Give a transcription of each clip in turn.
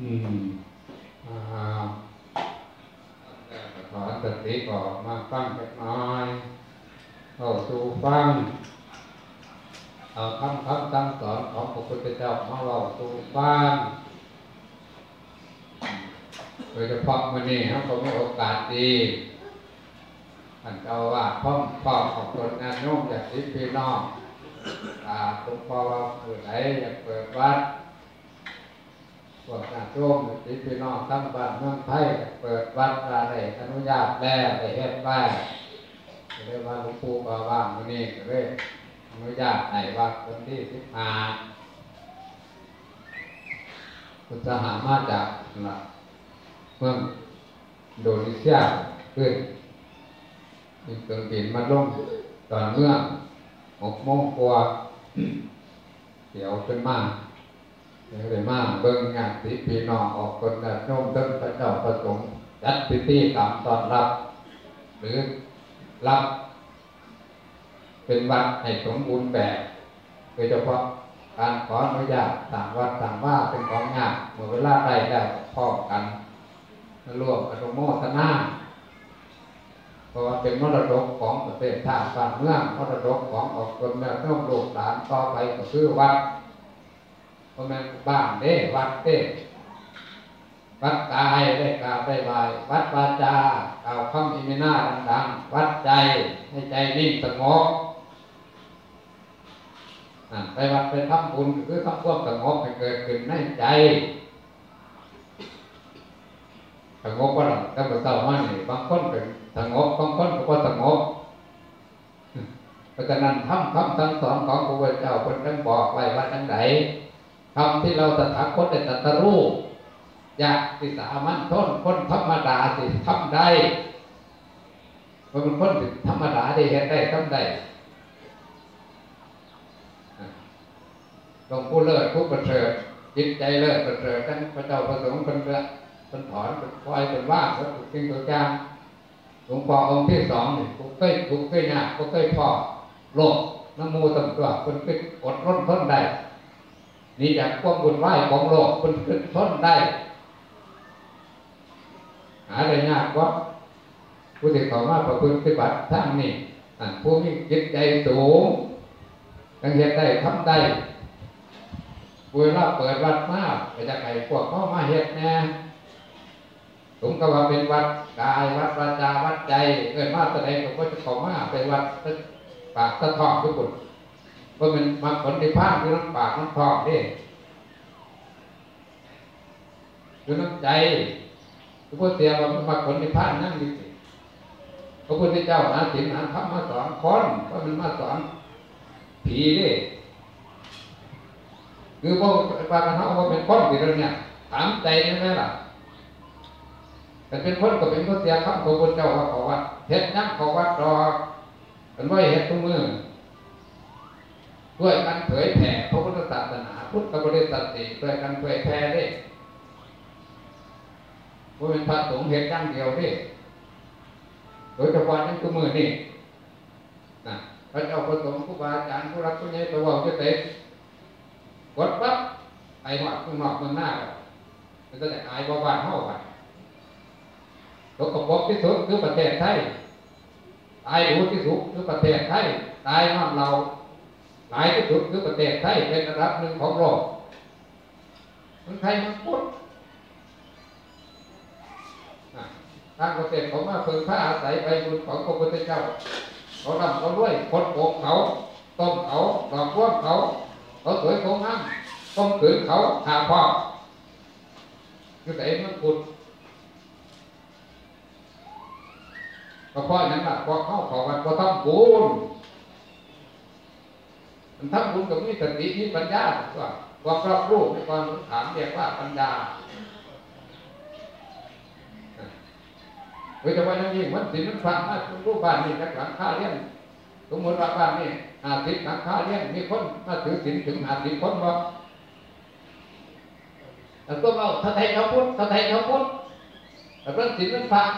อืมอ่าขอสติก่อมาฟังเล็กน้อยเข้าสู่ฟังเอาคำคำสั่งสอนของพระพุทธเจ้ามาเราสู่ฟังโดยเฉพาะวันนี้เราก็มีโอกาสดีท่านเจ้าว่าพ่อพ่อของคนงานโยมอยากสิพี่น้องอ่าหลวงพ่อว่าเปิดไหนอยากเปิดวัด พวกงานโยมสิพี่น้องตั้งบ้านเมืองไทยเปิดวัดอะไรอนุญาตแล้วได้เฮ็ดไว้เรียกว่าหลวงปู่บาว่างนนี้ก็เลยอนุญาตให้วัดวันที่สิบห้าคุณจะหามาจากหลักเมืองโดนีเซียขึ้นมีเครื่องบินมาลงตอนเมื่อหกโมงกว่าเดี๋ยวขึ้นมา เดี๋ยวเลยมาเบิ่งงานสิพี่น้องออกคนละโน้มเติ้งพระเจ้าประสงค์จัดพิธีกรรมตอนรับ หรือรับ เป็นวัดให้สมบูรณ์แบบโดยเฉพาะการขออนุญาตต่างวัดต่างว่าเป็นของงานเมื่อเวลาได้แล้วพร้อมกันร่วมอนุโมทนาเพราะว่าเป็นมรดกของประเทศชาติบ้านเมืองมรดกของออกคนแม่ต้องลูกหลานต่อไปก็คือวัด เพราะแม่นบ้านเด้วัดเด้วัดกายได้กราบได้ไหววัดวาจากล่าวคำอิมินาดังๆวัดใจให้ใจนิ่งสงบไปวัดไปทำบุญคือทำความสงบให้เกิดขึ้นในใจสงบว่าหรอถ้าเราเศร้ามานี่บางคนเป็นสงบบางคนก็บ่สงบเพราะฉะนั้นทำคำสั่งสอนของพระพุทธเจ้าคนทั้งบอกไว้ว่าทั้งไหน คำที่เราตถาคตได้ตรัสรู้อยากที่สามัญชนคนธรรมดาสิทำได้เพราะมันคนธรรมดาได้เห็นได้ทำได้หลวงผู้เลิศผู้ประเสริฐจิตใจเลิศประเสริฐทั้งพระเจ้าประสงค์เป็นเรื่องเป็นถอนเป็นคอยเป็นว่าเป็นทุกสิ่งทุกอย่างหลวงพ่อองค์ที่สองนี่กูเคยกูเคยหนักกูเคยพ่อโลกน้ำมูตำตัวคนเคยอดร้นทนได้ นี่จากความบุญไหวของโลกคนเคยทนได้ หาได้ยากว่าผู้ที่เขามาประพฤติปฏิบัติทั้งนี้อันผู้มีจิตใจสูงทั้งเหตุได้ทำได้เวลาเปิดวัดมากไปจากไอ้พวกเขามาเหตุแน่ผมก็ว่าเป็นวัดกายวัดวาจาวัดใจเกิดมาแสดงผมก็จะขอมาเป็นวัดปากตะทองทุกคน เพราะมันมาผลในภาคคือน้ำปากน้ำทองนี่คือน้ำใจพระพุทธเจ้าว่ามันมาผลในภานั่งดีพระพุทธเจ้าหาศีลหาธรรมมาสอนคนเพรามันมาสอนผีนี่คือพวกปากันเขาว่าเป็นคนที่เราเนี่ยถามใจใช่ไหมล่ะแต่เป็นคนก็เป็นคนเสียคำของพระเจ้าว่าเขาว่าเฮ็ดนั่งเขาว่าดอกเป็นว่าเฮ็ดทุกมือ ด้วยกันเผยแผ่พระพุทธศาสนาพุทธบริษัทติด้วยกันเผยแผ่ได้ว่าเป็นพระสงฆ์เฮ็ดอย่างเดียวนี่โดยเฉพาะนั่นทุกมือนี่นะพระเจ้าประสงค์ครูบาอาจารย์ผู้รักผู้ใหญ่ตัวว่าจะเตะกดปั๊บไอ้หอดข้างนอกข้างหน้ามันก็จะอายว่าบ้านเฮาไปตกกระปกที่สุดคือประเทศไทยตายรู้ที่สุดคือประเทศไทยตายน้ำเรา หายที่สุดคือประเทศไทยเป็นระดับหนึ่งของโลกมันไทยมันพุทธทางประเทศเขามาเพิ่งพระอาศัยไปบุญของพระพุทธเจ้า เขาทำเขาด้วยคนโกงเขาต้มเขาหลอกลวงเขาเขาสวยเขางามต้มขืนเขาหาพ่อคือแต่มันพุทธก็เพราะนั้นล่ะพอเข้าขอวัดพอทำบุญ มันทำบุญกับมีสติมีปัญญาว่าความรอบรู้ในความถามเรียกว่าปัญญาโดยเฉพาะอย่างยิ่งมันสิมันฟังมารูปบ้านนี่จากหลังค่าเลี้ยงสมมติว่าบ้านนี่หาสิบหลังค่าเลี้ยงมีคนมาถือสินถึงหาสิบคนบ่แล้วก็เอาถ้าไทยเขาพุทธถ้าไทยเขาพุทธแต่เรื่องสินมันฟัง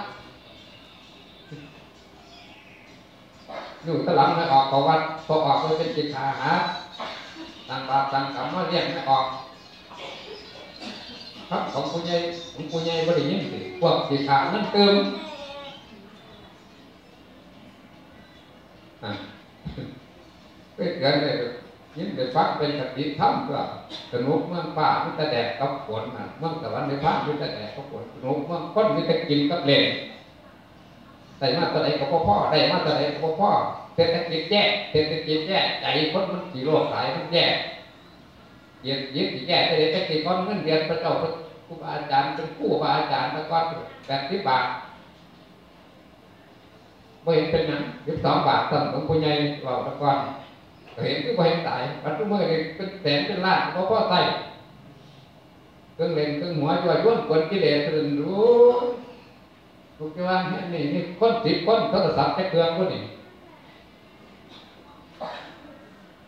อยู่ตะลังไม่ออกเขาวัดพอออกไปเป็นจิตอาหารต่างบาปต่างกรรมมาเรียกไม่ออกครับของผู้ใหญ่ของผู้ใหญ่บ่ได้ยินสิพวกสิขานั่นเติมอะเกิดกันเลยยินได้ฟังเป็นคติธรรมก็สนุกเมื่อป่ามิตรแดดกับฝนนะเมื่อตะวันในภาคมิตรแดดกับฝนสนุกเมื่อคนมิตรกินกับเล่น ได้มาตะไดกับพ่อได้มาตะไดกับพ่อเศรษฐกิจแย่เศรษฐกิจแย่ใจคนมันสีโลกสายมันแย่ยึดยึดแย่แต่เศรษฐกิจคนเงินเดือนพระเจ้าครูบาอาจารย์เป็นผู้บาอาจารย์แล้วก็แปดสิบบาทไม่เห็นเป็นหยังยี่สิบสองบาทตั้งของผู้ใหญ่เราตะกอนเห็นก็ไม่เห็นตายปัจจุบันเป็นแสนเป็นล้านเพราะพ่อใส่เครื่องเล่นเครื่องหัวจอยย้วนกวนกิเลสตื่นรู้ ทุกอย่างนี่นี่คนสิบคนโทรศัพท์แค่เครื่องคนนี่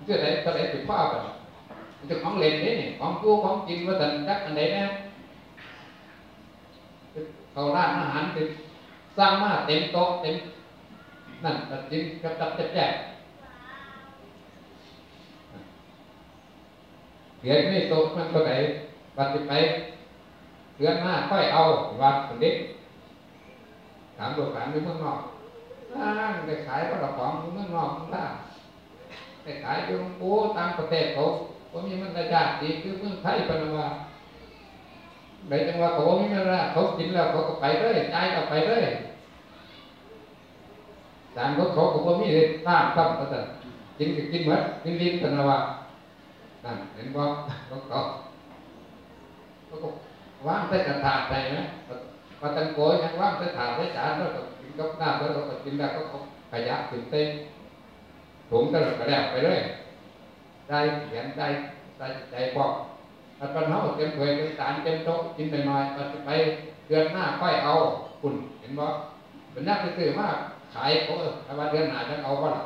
เชื่อไหนก็ไหนติดผ้ากันจะของเล่นนี่นี่ของกู้ของกินว่าแต่จักอันไหนนะเขาร้านอาหารติดสร้างมาเต็มโต๊ะเต็มนั่นตัดจินกระจับแจกเขียนไม่โต๊ะมันก็ไหนปฏิไปเดือนหน้าค่อยเอาวัดคนเด็ก ถามตัวถามในเมืองนอกอ่างได้ขายก็ดอกของเมืองนอกล่างได้ขายอยู่โอ้ตามประเทศเขาเขามีมันกระจาดดีคือเมืองไทยปนว่าในจังหวะเขาไม่มีละเขากินแล้วเขาก็ไปเลยจ่ายก็ไปเลยจานเขาเขาก็มีเลยตามซ้ำก็จะกินก็กินหมดกินลิ้นปนว่านั่นเห็นบ่เขาเขาเขาก็วางใส่กระถาใส่ไห มาตังโกยยังว่างใส่ถาดใส่จานแล้วก็กินกับน้ำแล้วก็กินแล้วก็ขยับขึ้นเต้นถุงตลอดกระแดกไปเลยได้เขียนได้ได้ใจบอกถ้าเป็นเฮาเต็มถ้วยเต็มจานเต็มโต๊ะกินไปหน่อยก็จะไปเดือนหน้าค่อยเอาคุณเห็นบ่เป็นนักซื้อมากขายเขาถ้าว่าเดือนหน้าจะเอาบ่ล่ะ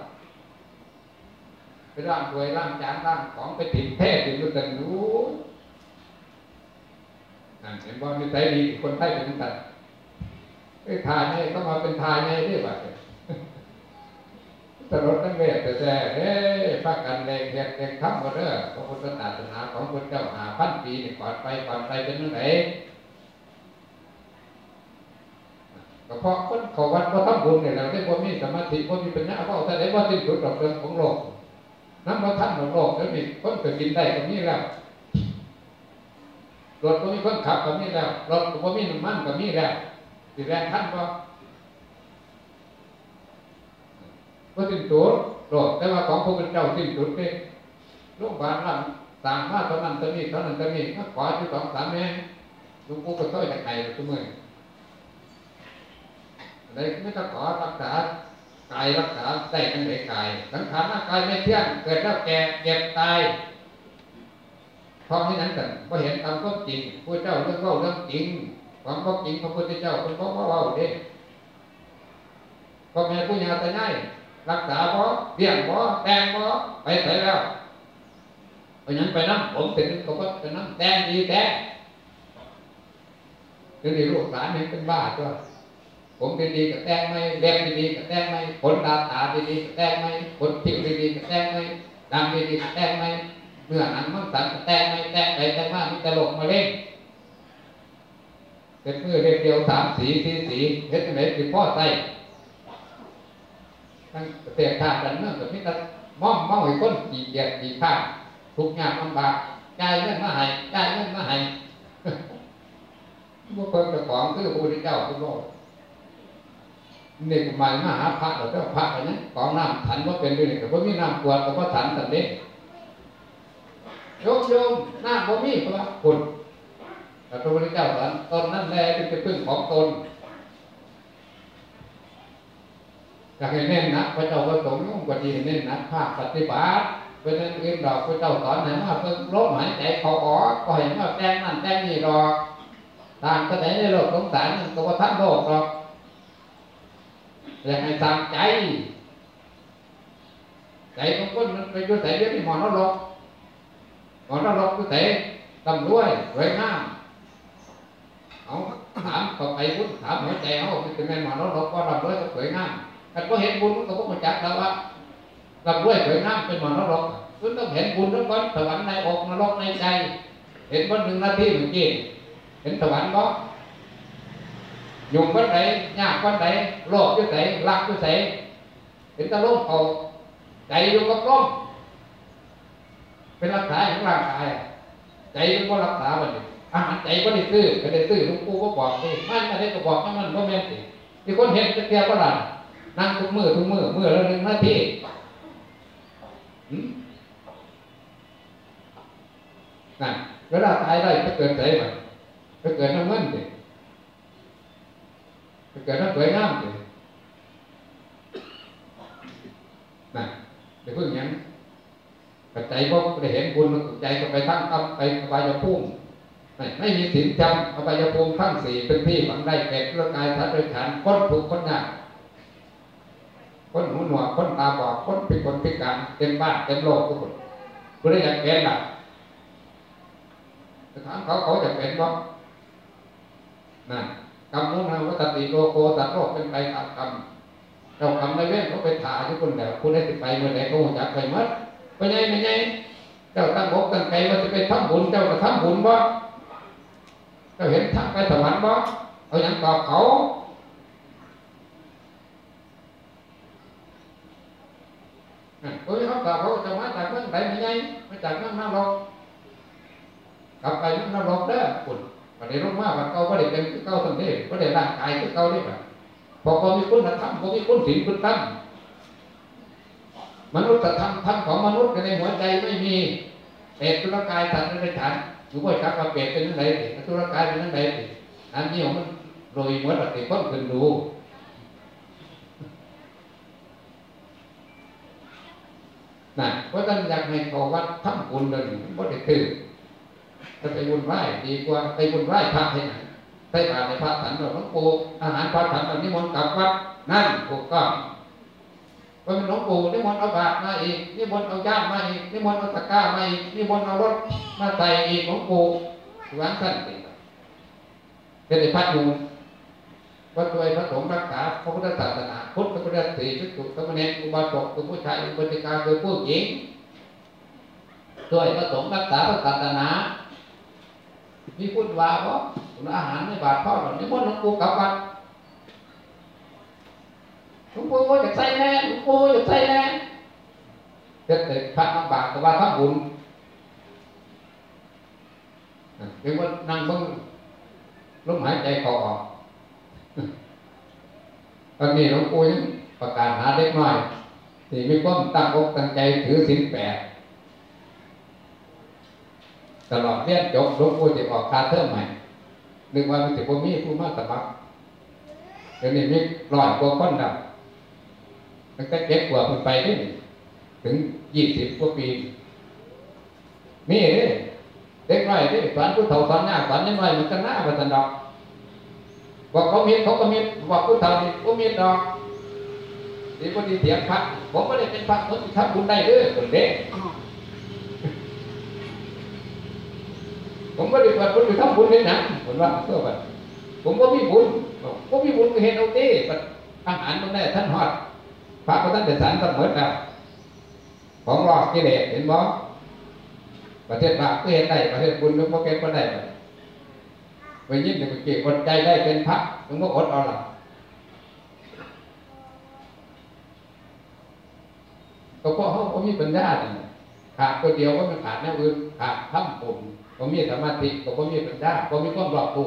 ไปร่างถ้วยร่างจานร่างของไปติดแท้ติดอยู่กันรู้ เห็นบ่ามีใจดีคนไทยเป็นกันไอ้ทายนี่ก็มาเป็นทายไงนี่บ่ตลอดทั้งเวทแต่แต่เอ้พักกันแรงแรงแรงทับมาเด้อพระพุทธศาสนาของพระเจ้าหาพันปีนี่ก่อนไปก่อนไปเป็นยังไงก็เพราะคนขาวัดก็ทำบุญเนี่ยเราได้บ่มีสมาธิบ่มีปัญญาเพราะแต่ได้บ่าสิ้นสุดดอกเรื่องของโลกน้ำบ่ทันของโลกแล้วมีคนเกิดกินได้ก็มีแล้ว รถก็มีคนขับก็มีแล้ว รถก็มีน้ำมันก็มีแล้วสิแรงทันบ่ก็สิ้นสุดโลกแต่ว่าของพระพุทธเจ้าสิ้นสุดเลยโรงพยาบาลร่างต่างมาเท่านั้นเท่านี้เท่านั้นเท่านี้มาขออยู่สองสามแม่หลุงปู่ก็ช่วยจากไห้ทุกมื่ออะไรไม่ต้องขอรักษากายรักษาได้กันไหนกายสังขารร่างกายไม่เที่ยงเกิดแล้วแก่เจ็บตาย เพราะที่นั้นกันก็เห็นตามก็จริงพระเจ้าเรื่องเล่าเรื่องจริงความก็จริงพระพุทธเจ้าเป็นเพราะว่าเล่าเด้พ่อแม่ผู้ยาตายง่ายรักษาบ่เลี้ยงบ่แต่งบ่ไปใส่แล้วไปนั้นไปนั่งผมเป็นเขาก็ไปนั่งแต่งดีแต่งคือดีลูกหลานเห็นเป็นบ้าก็ผมดีกับแต่งไหมเล็บดีกับแต่งไหมขนตาตาดีกับแต่งไหมขนผิวดีกับแต่งไหมดังดีกับแต่งไหม เนื้อหนังมันสันแต่งไหมแต่งไปแต่งมามีตลกมาเล่นเป็นมือเดียวสามสีสีสีเฮ็ดไหนคือพ่อใส่ทั้งเสียขาดกันเนื่องกับมิตรมอมเมาให้คนจีเกียดจีข้าทุกข์ยากลำบากจ่ายเงินมาห้จ่ายเงินมาห้พวกคนเจ้าของคือพระพุทธเจ้าทุกโลกนี่ก็หมายมหาพระเราเจ้าพระอันนี้ของน้ำถันว่าเป็นด้วยเนี่ก็บ่ว่ามีน้ำกวดก็บ่าถันแตันเด้ โยมโยมน้ำบ่มีพระคุณพระพุทธเจ้าสอนตอนนั่นและเป็นพึ่งของตนอยากให้เน้นนะพระเจ้าประสงค์มุ่งกว่าดีเน้นนะภาคปฏิบัติเป็นอื่นดอกพระเจ้าสอนให้มาเพิ่งลมหายใจเขาออกก็เห็นว่าแจ้งนั่นแจ้งนี่ดอกทางก็ไหนในโลกสงสารนั่นก็ว่าทั้งโลกหรอกอยากให้ตามใจใจของคนมันไปอยู่ไหนเดี๋ยวนี้หมอนรกหมอนรก อยู่ไหนตำรวจสวยงามเอาถามเขาไปพุทธถามหัวใจเขาเป็นแม่หมอนรกก็ตำรวจก็สวยงามแต่พอเห็นบุญก็บ่มาจักแล้วว่าลำด้วยสวยงามเป็นมนรกคุณต้องเห็นบุญแล้วก่อนสวรรค์ในอกนรกในใจ เห็นวันหนึ่งนาทีเหมื่อกี้เห็นสวรรค์บ่ยุ่งวันไหนยากวันไหนโลภอยู่ไหนรักอยู่ไหนเห็นตะลุ่มเอาใจอยู่กับลม เป็นรักษาของร่างกายใจมันก็รักษาบัดนี้อาหารใจก็ได้ซื้อก็ได้ซื้อลวงปู่ก็บอกนี่มันอะไรก็บอกให้มันก็แม่นสิที่คนเห็นจะเทียบก็ล่ะนั่งทุกมือทุกมือมือละหนึ่งนาทีนั่นเวลาตายได้ก็เกิดใจมันก็เกิดน้ำเงินสิก็เกิดน้ำสวยงามสินั่นไปพึ่งหยัง ปัจจัยก็ได้เห็นบุญใจก็ไปทั้งกับไปอบายภูมิไม่ไม่มีสินจำอบายภูมิทั้งสี่เป็นที่ฝังได้แก่ร่างกายสัตว์โดยฉันคนถูกคนยากคนหูหนวกคนตาบอดคนพิกลพิการเต็มบ้านเต็มโลกทุกคนคุณได้อยากเป็นล่ะถามเขาเขาจะเป็นบ่นั่นกรรมนู้นนะวัตติโลโกตัดโลกเป็นไปตามกรรมเจ้ากรรมในเว้นเขาไปถ่ายทุกคนแล้วคุณได้ติดไปเมื่อไหร่เขาอยากไปมัด ไปไงไปไงเจ้าตั้งอกตั้งใจว่าจะไปทำบุญเจ้าจะทำบุญบ่เจ้าเห็นทางไปสวรรค์บ่เอาอย่างตอบเขาโอ้ยเขาตอบเขาจะมาจากเมืองไหนไม่ไงมาจากเมืองนรกกลับไปเมืองนรกเด้อคุณประเดี๋ยวลงมาบัดเก่าประเดี๋ยวเป็นเก่าตั้งแต่ประเดี๋ยวร่างกายคือเก่าได้แบบพอพอมีคุณธรรมพอมีคุณศีลคุณธรรม มนุษย์ธรรมธรรมของมนุษย์ในหัวใจไม่มีเปรตตุลกายสัตว์ในฉันอยู่บ่อยครับว่าเปรตเป็นยังไงสิตุลกายเป็นยังไงสิอันนี้ของมันโรยหัวตัดติดพ้นขึ้นดูนะเพราะฉะนั้นอยากให้ขาวัดทำบุญเลยบ่ได้ตื่นถ้าไปบุญไหว้ดีกว่าไปบุญไหว้พระให้ไหนใส่าในพระสันหลวงปู่อาหารพระสันตอนนี้มนต์กลับวัดนั่นถูกต้อง พอเป็นหลวงปู่นิมนต์เอาบาตรมาอีกนิมนต์เอาย่ามมาอีกนิมนต์เอาตะกร้ามาอีกนิมนต์เอารถมาใส่อีกหลวงปู่วางสั้นติเป็นไอ้พัดอยู่วัดด้วยพระสงฆ์รักษาพระพุทธศาสนาพุทธพระพุทธสีชุดสุสมณีอุบาสกคือผู้ชายอุบาสิกาคือผู้หญิงด้วยพระสงฆ์รักษาพระศาสนามีพุทธวาเพราะอาหารในบาตรพ่อหล่นิมนต์หลวงปู่กลับวัด หลวงปู่อยากใส่แน่หลวงปู่อยากใส่แน่เด็กิดแต่พระลำบากแต่ว่าทำบุญเป็นว่านั่งเบิ่งลมหายใจเข้าออกตอนนี้หลวงปู่ยังประกาศหาเด็กน้อยที่มีความตั้งอกตั้งใจถือศีลแปดตลอดเรียนจบหลวงปู่จะออกคาเทอมใหม่นึกว่ามันจะบ่มีผู้มาสมัครเดี๋ยวนี้มีร้อยกว่าคนดับ ตั้งแต่เจ็ดกว่าคนไปนี่ถึงยี่สิบกว่าปีนี่เด็กน้อยนี่สอนผู้เฒ่าสอนหน้าสอนยังน้อยมันก็หน้าพัฒนดอกบอกเขาเมีเขาก็เมีบอกผู้เฒ่านี่ก็มีดอกนี่พอดีเถียงพระผมไม่ได้เป็นพระผมทำบุญได้เด้อคนเด็กผมไม่ได้เปิดบุญไปทำบุญในหนังผมว่าเพื่อแบบผมก็มีบุญผมมีบุญก็เห็นเอาเตีอาหารมันได้ท่านหอด พระพุทธเจ้าสารสมอแล้วของหลอกกิเลสเห็นบ่ประเทศบาปก็เห็นได้ประเทศบุญก็เป็นก็ได้ไปยิ่งจะไปเก็บอดใจได้เป็นพระถึงว่าอดเอาลัก็เพราะเขาเขามีปัญญาเนี่ยขาดคนเดียวก็มันขาดแนวอื่นขาดทำปุ่มก็มีสมาธิก็ก็มีปัญญาก็มีความรอบรู้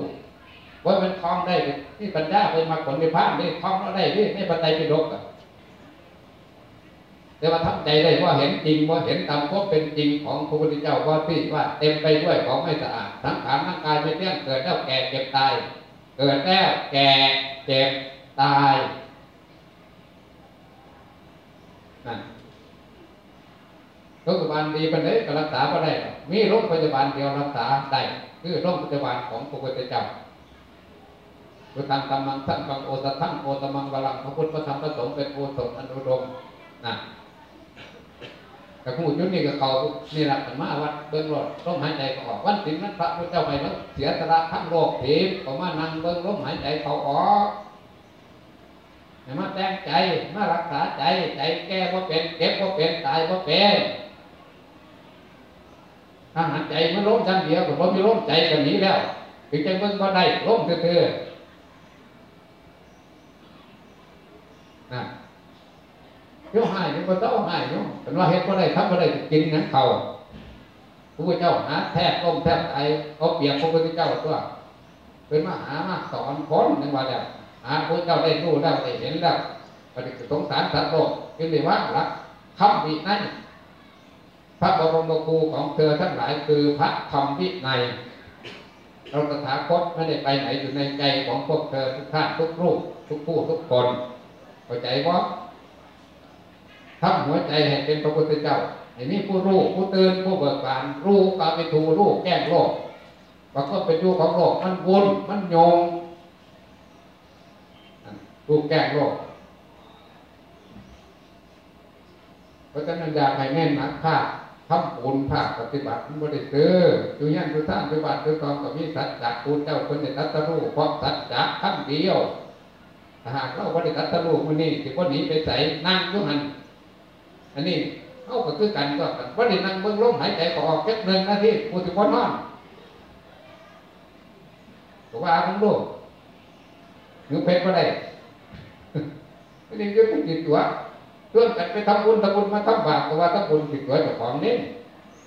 ว่ามันคล้องได้นี่ปัญญาไปมาผลในพระนี่คล้องได้นี่ในปัจจัยป็นดกอะ แต่ว่าทำใจได้ว่าเห็นจริงว่าเห็นตามก็เป็นจริงของพระพุทธเจ้าว่าที่ว่าเต็มไปด้วยของไม่สะอาดสังขารร่างกายไม่เที่ยงเกิดแล้วแก่เจ็บตาย เกิดแล้วแก่เจ็บตายนั่นโรงพยาบาลดีปันไดก็รักษาก็ได้ มีโรงพยาบาลเดียวรักษาได้คือโรงพยาบาลของพระพุทธเจ้าพุทธังธรรมังสังฆังโอสถังโอตมังวรังพระพุทธพระธรรมพระสงฆ์เป็นโอสถอนุดมนะ แต่ผู้ยุนี่ก็เขานี่แหละมาวัดเบิ้งรถลมหายใจเขาออกวันสินนั้นพระพุทธเจ้าไม่ต้องเสียสละทั้งโลกทิพย์ก็มานั่งเบิ้งลมหายใจเขาออกมาแต่งใจมารักษาใจใจแก้ว่าเป็นเก็บว่าเป็นตายว่าเป็นถ้าหันใจมันล้มชั้นเดียวก็บ่มีล้มใจกันนี้แล้วถึงจะเบิ่งบ่ได้ล้มเถื่อๆนะ เดี๋ยวหายเดี๋ยวบ่ต้องหายเนาะเป็นว่าเฮ็ดบ่ได้ทำบ่ได้กินงั้นเขาพระพุทธเจ้าหาแทบล้มแทบตายเอาเปรียบพระพุทธเจ้าตัวเป็นมาหามาสอนคนนึงว่าแล้วหาพระพุทธเจ้าได้รู้แล้วได้เห็นแล้วปฏิสงสารสัตว์โลกจึงได้ว่าหลักคำวินัยพระบรมครูของเธอทั้งหลายคือพระธรรมวินัยเราตถาคตไม่ได้ไปไหนอยู่ในใจของพวกเธอทุกท่านทุกรูปทุกผู้ทุกคนเข้าใจว่า ทำหัวใจให้เป็นพระพุทธเจ้าไอ้นี่ผู้รู้ผู้ตื่นผู้เบิกบานรู้กาไปถูรู้แก้งโลกปรากฏเป็นอยู่ของโลกมันวนมันโยงรู้แก้งโลกเพราะฉะนั้นอยากให้แน่นหนักภาคทำบุญภาคปฏิบัติมันบ่ได้เจออยู่ยันอยู่ท่านปฏิบัติด้วยกองกับมีสัจจะคูณเจ้าคนจะตัดสรู้เพราะสัจจะคำเดียวหากเราบ่ได้ตัดสรู้มันนี่สิบ่หนีไปใส่นั่งยู่หัน อันนี้เขาก็คือกันก็กันบ่ได้นั่งเบิ่งลมหายใจก็ออกแค่หนึ่งนาทีกูสิบ่นอนก็ว่าทั้งโลกหรือเพชรบ่ได้อันนี้ก็เป็นจิตตัวชวนกันไปทำบุญทำบุญมาทำบาปก็ว่าทำบุญผิดตัวเจ้าของนี่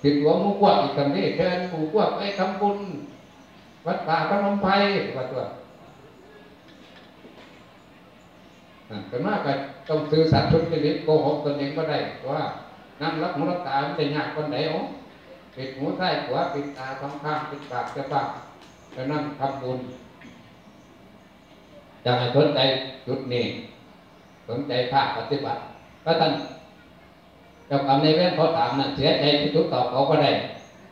ผิดตัวมู่พวกอีกคำนี้เชิญมู่พวกไปทำบุญวัดป่าพระนมไพรว่าตัวนั่น เป็นมากก็ต้องซื้อสัตว์ทุจริตโกหกตนเองก็ได้ว่านั่งรับหูรับตาไม่ได้ยากคนไหนโอ้ปิดหูใต้หัวปิดตาสองข้างปิดปากจะปากจะนั่งทำบุญจะให้สนใจจุดนี้สนใจภาคปฏิบัติก็ท่านเจ้ากรรมในเวรเขาถามนะเสียใจที่ทุกตอบเขาก็ได้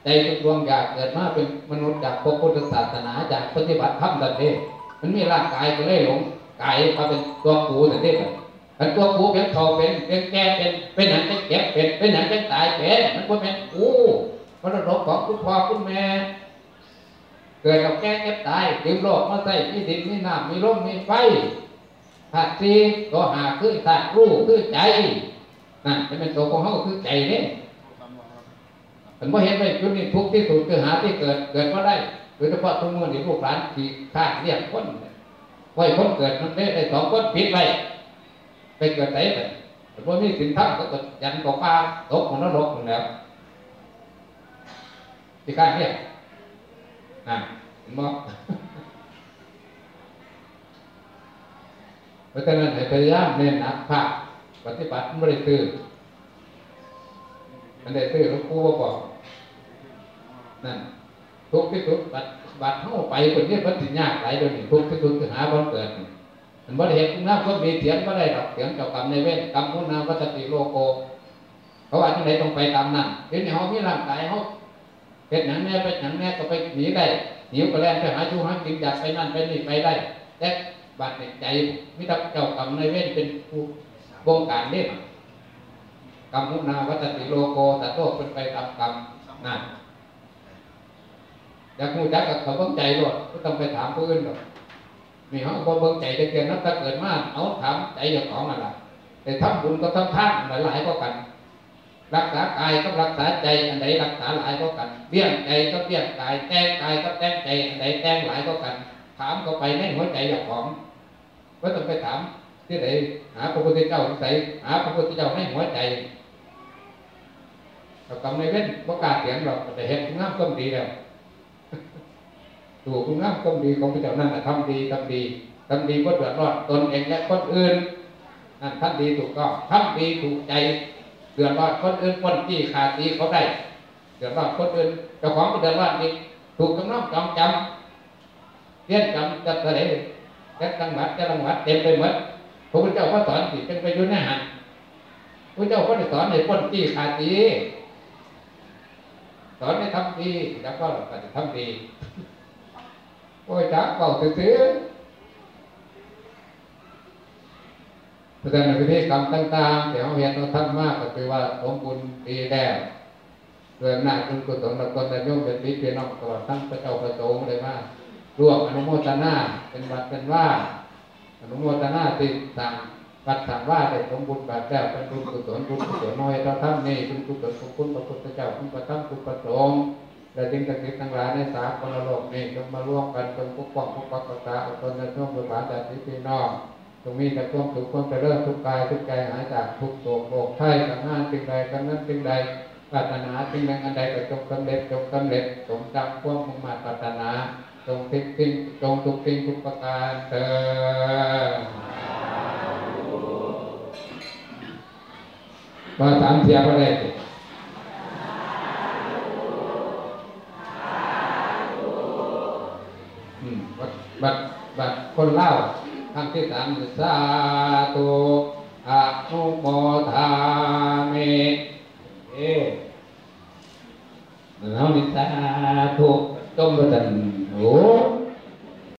ใจทุกดวงอยากเกิดมาเป็นมนุษย์จากพระพุทธศาสนาจากปฏิบัติธรรมตัดเองมันมีร่างกายก็เลยหลง กายมาเป็นตัวกูแต่เด็กมันตัวกูเป็นทอเป็นเป็นแก่เป็นเป็นหนังเป็นเก็บเป็นเป็นหนังเป็นตายเป็นมันก็เป็นกูมรดกของคุณพ่อคุณแม่ เกิดกับแก่เก็บตายถึงโลกมาใส่มีดินมีน้ำมีลมมีไฟธาตุสี่ก็หาคือธาตุรู้คือใจนั่นจะเป็นตัวของเขาคือใจเนี่ยผมว่เห็นไหมจุดนี้ทุกที่สุดคือหาที่เกิดเกิดก็ได้โดยเฉพาะทุกเมื่อที่ลูกหลานที่ฆ่าเรียกคน ไว้คนเกิดมันได้ได้สองคนผิดไปไปเกิดไหนไปแต่พวกนี้สินทัพก็เกิดยันกบปลาตกของนรกหมดแล้วที่ฆ่าเรียกอ่าเห็นบ่เพราะฉะนั้นให้พยายามเน้นหนักภาคปฏิบัติไม่ได้ตื้อมันได้ตื้อหลูกครูบอกนั่นทุกที่สุดบัด บัดเข้าไปคนนี้มันสิยากหลายเดี๋ยวนี้ทุกที่สุดคือหาบังเกิดมันบ่ได้เห็นคุณน้ำก็มีเสียงบ่ได้ดอกเสียงเจ้ากรรมในเวรกรรมพุทนาวัตติโลโกเขาว่าที่ไหนต้องไปตามนั้นเดี๋ยวนี้เขามีร่างกายเขาเป็นหนังแน่เป็นหนังแน่ก็ไปหนีได้หนีก็แล่นไปหาชูหากินอยากไปนั่นไปนี่ไปได้แต่บัดในใจมิตรเจ้ากรรมในเวรเป็นผู้บงการเล่นกรรมมุนาวัตติโลโกแต่โลกเป็นไปตามกรรมนั่น อยากมูจักกับเขาเบิ่งใจรดก็ต้องไปถามผู้อื่นหรอกมีเขาบ่เบิ่งใจได้เกินนับถ้าเกิดมาเอาถามใจเจ้าของนั่นแต่ทำบุญก็ทำทานหลายหลายก็กัน รักษากายก็รักษาใจอันใดรักษาหลายก็กันเลี้ยงใจก็เลี้ยงกายแต่งกายก็แต่งใจอันใดแต่งหลายก็กัน ถามก็ไปในหัวใจเจ้าของก็ต้องไปถามที่ไหนหาพระพุทธเจ้าใส่หาพระพุทธเจ้าในหัวใจเรากำในเว้นประกล้าศเสียงหรอกแต่เห็นงามก็ดีแล้ว ตัวคุณงามก็ดีของพระเจ้านั่นทำดีทำดีทำดีก็เดือดร้อนตนเองและคนอื่นนั่นทำดีถูกต้องทำดีถูกใจเดือดร้อนคนอื่นคนที่ขาดดีเขาได้เดือดร้อนคนอื่นเจ้าของก็เดือดร้อนอีกถูกกำลังจำจำเรียนจำจะอะไรจะจังหวัดจะจังหวัดเต็มไปหมดพระพุทธเจ้าก็สอนสิเป็นไปยู่ในหันพระเจ้าก็ได้สอนให้คนที่ขาดดีสอนให้ทำดีแล้วก็ปฏิทำดี โอ้ยจักเบาเตื้อแสดงในพิธีกรรมต่างๆที่เขาเห็นเราทำมากก็คือว่าสมบูรณ์ดีแล้วเรื่องหน้าคุณกุศลและคนแต่โยมเป็นวิเป็นน้องตลอดทั้งพระเจ้าประสงเลยว่าร่วมอนุโมทนาเป็นวัดเป็นว่าอนุโมทนาติดสั่งวัดสั่งว่าได้สมบูรณ์แบบแล้วเป็นบุญกุศลบุญกุศลน้อยเราทำนี่บุญกุศลของคุณพระพุทธเจ้าคุณพระธรรมคุณพระสงฆ์ และสิ่งศักดิ์สิทธิ์ทั้งหลายในสากลโลกนี้จงมาร่วมกันจงปกป้องปกปักรักษาอดทนในช่วงบุญบาญาติพี่น้องจงมีแต่ความสุขความเจริญทุกกายทุกใจหายจากทุกโศกโศกไข้กับงานสิ่งใดกับนั้นสิ่งใดปรารถนาสิ่งใดอันใดก็จงสำเร็จจงสำเร็จสมจำความมุ่งมั่นปรารถนาจงทิ้งทิ้งจงทุกทิ้งทุกประการเถิดมาสามเทียบอะไร คนเล่าครั้งที่สามคือสาธุอะนุโมทามิเอแล้วนี่สาธุต้มประจันโอ้